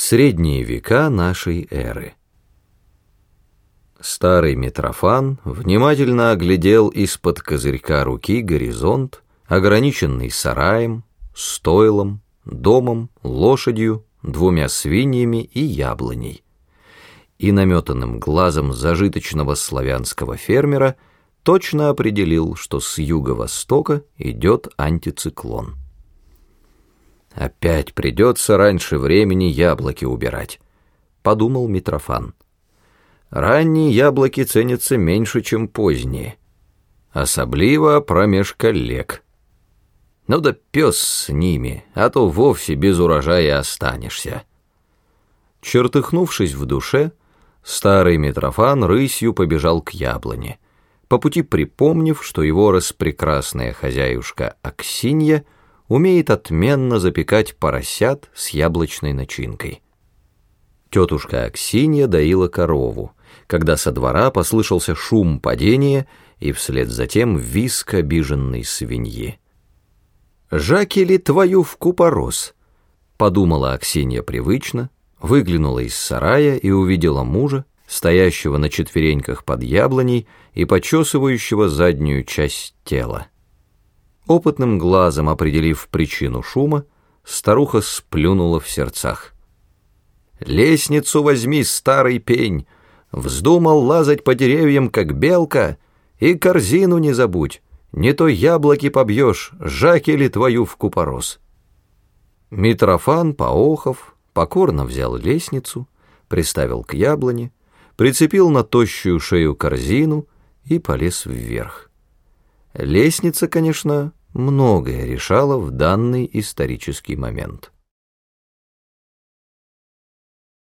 Средние века нашей эры. Старый Митрофан внимательно оглядел из-под козырька руки горизонт, ограниченный сараем, стойлом, домом, лошадью, двумя свиньями и яблоней. И наметанным глазом зажиточного славянского фермера точно определил, что с юго-востока идет антициклон. Опять придется раньше времени яблоки убирать, подумал Митрофан. Ранние яблоки ценятся меньше, чем поздние, особливо промеж коллег. Ну да пес с ними, а то вовсе без урожая останешься. Чертыхнувшись в душе, старый Митрофан рысью побежал к яблоне, по пути припомнив, что его распрекрасная хозяюшка Аксинья — умеет отменно запекать поросят с яблочной начинкой. Тетушка Аксинья доила корову, когда со двора послышался шум падения и вслед за тем виск обиженной свиньи. «Жаки ли твою в купорос?» — подумала Аксинья привычно, выглянула из сарая и увидела мужа, стоящего на четвереньках под яблоней и почесывающего заднюю часть тела. Опытным глазом определив причину шума, старуха сплюнула в сердцах. «Лестницу возьми, старый пень! Вздумал лазать по деревьям, как белка, и корзину не забудь, не то яблоки побьешь, жаки ли твою в купорос!» Митрофан, поохов, покорно взял лестницу, приставил к яблоне, прицепил на тощую шею корзину и полез вверх. Лестница, конечно, многое решала в данный исторический момент.